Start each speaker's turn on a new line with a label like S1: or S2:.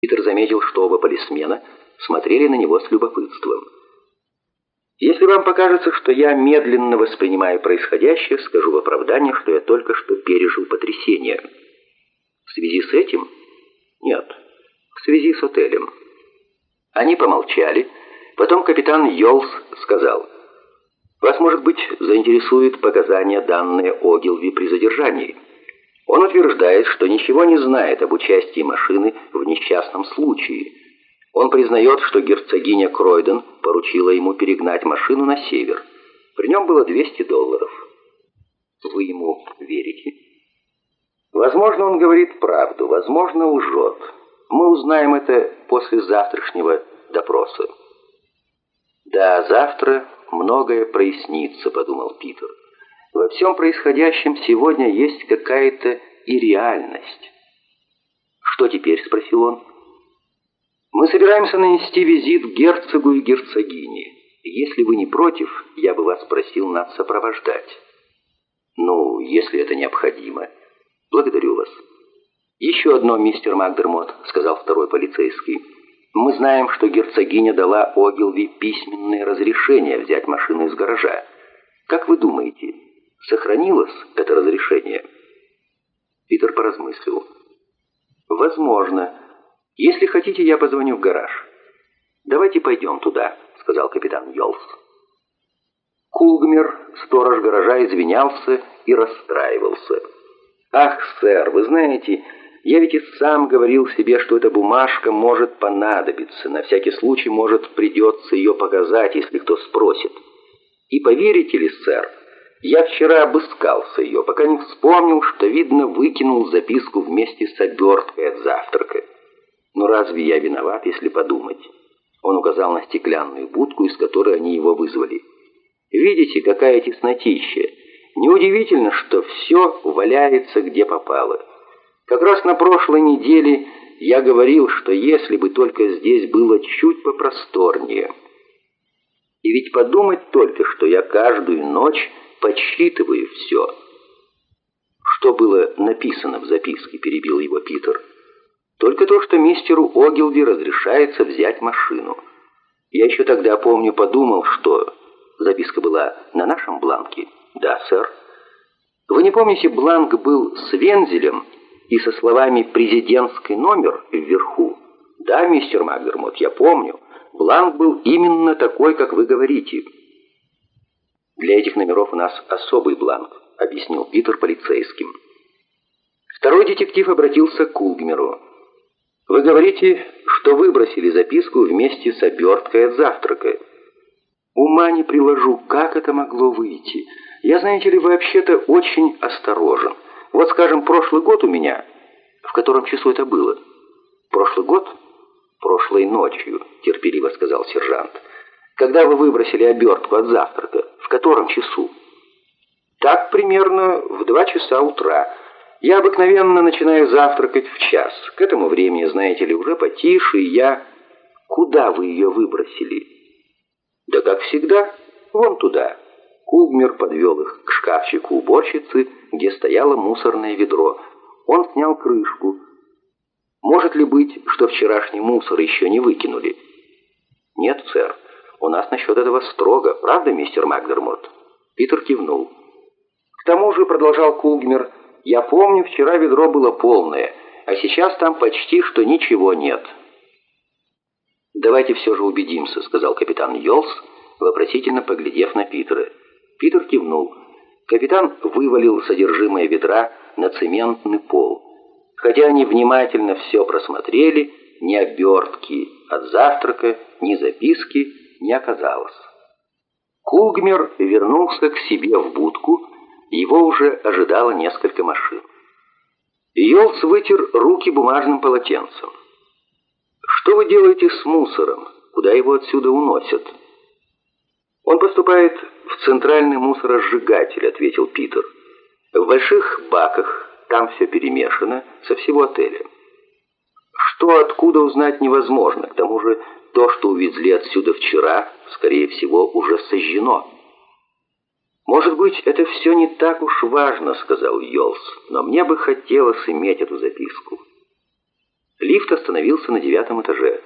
S1: Питер заметил, что оба полисмена смотрели на него с любопытством. Если вам покажется, что я медленно воспринимаю происходящее, скажу в оправдание, что я только что пережил потрясение. В связи с этим? Нет, в связи с отелем. Они помолчали. Потом капитан Йолс сказал, «Вас, может быть, заинтересует показания, данные Огилви при задержании». Он утверждает, что ничего не знает об участии машины в несчастном случае. Он признает, что герцогиня Кройден поручила ему перегнать машину на север. При нем было 200 долларов. Вы ему верите? Возможно, он говорит правду, возможно, лжет. Мы узнаем это после завтрашнего допроса. «Да, завтра многое прояснится», — подумал Питер. «Во всем происходящем сегодня есть какая-то и реальность». «Что теперь?» — спросил он. «Мы собираемся нанести визит герцогу и герцогине. Если вы не против, я бы вас просил нас сопровождать». «Ну, если это необходимо. Благодарю вас». «Еще одно, мистер Макдермот», — сказал второй полицейский. «Мы знаем, что герцогиня дала Огилви письменное разрешение взять машину из гаража. Как вы думаете, сохранилось это разрешение?» Питер поразмыслил. «Возможно. Если хотите, я позвоню в гараж». «Давайте пойдем туда», — сказал капитан Йолс. Кулгмер, сторож гаража, извинялся и расстраивался. «Ах, сэр, вы знаете, я ведь и сам говорил себе, что эта бумажка может понадобиться. На всякий случай, может, придется ее показать, если кто спросит. И поверите ли, сэр, я вчера обыскался ее, пока не вспомнил, что, видно, выкинул записку вместе с оберткой от завтрака. Но разве я виноват, если подумать? Он указал на стеклянную будку, из которой они его вызвали. Видите, какая теснотища? Неудивительно, что все валяется где попало. Как раз на прошлой неделе я говорил, что если бы только здесь было чуть попросторнее. И ведь подумать только, что я каждую ночь подсчитываю все. Что было написано в записке, перебил его Питер. Только то, что мистеру Огилви разрешается взять машину. Я еще тогда, помню, подумал, что... Записка была на нашем бланке? Да, сэр. Вы не помните, бланк был с вензелем и со словами «президентский номер» вверху? Да, мистер Макдермот, я помню. Бланк был именно такой, как вы говорите. Для этих номеров у нас особый бланк, объяснил Питер полицейским. Второй детектив обратился к Кулгмеру. «Вы говорите, что выбросили записку вместе с оберткой от завтрака. Ума не приложу, как это могло выйти. Я, знаете ли, вообще-то очень осторожен. Вот, скажем, прошлый год у меня... В котором часу это было? Прошлый год? Прошлой ночью, терпеливо сказал сержант. Когда вы выбросили обертку от завтрака? Котором часу? Так примерно в два часа утра. Я обыкновенно начинаю завтракать в час. К этому времени, знаете ли, уже потише, и я... Куда вы ее выбросили? Да как всегда, вон туда. Кугмер подвел их к шкафчику уборщицы, где стояло мусорное ведро. Он снял крышку. Может ли быть, что вчерашний мусор еще не выкинули? Нет, сэр. У нас насчет этого строго, правда, мистер Макдермот? Питер кивнул. К тому же, продолжал Кугмер, я помню, вчера ведро было полное, а сейчас там почти что ничего нет. «Давайте все же убедимся», — сказал капитан Йолс, вопросительно поглядев на Питера. Питер кивнул. Капитан вывалил содержимое ведра на цементный пол. Хотя они внимательно все просмотрели, ни обертки от завтрака, ни записки не оказалось. Кугмер вернулся к себе в будку, его уже ожидало несколько машин. Йолс вытер руки бумажным полотенцем. «Что вы делаете с мусором? Куда его отсюда уносят?» «Он поступает в центральный мусоросжигатель», — ответил Питер. «В больших баках, там все перемешано, со всего отеля. Что откуда узнать невозможно, к тому же то, что увезли отсюда вчера, скорее всего, уже сожжено». «Может быть, это все не так уж важно», — сказал Йолс, «но мне бы хотелось иметь эту записку». Лифт остановился на девятом этаже.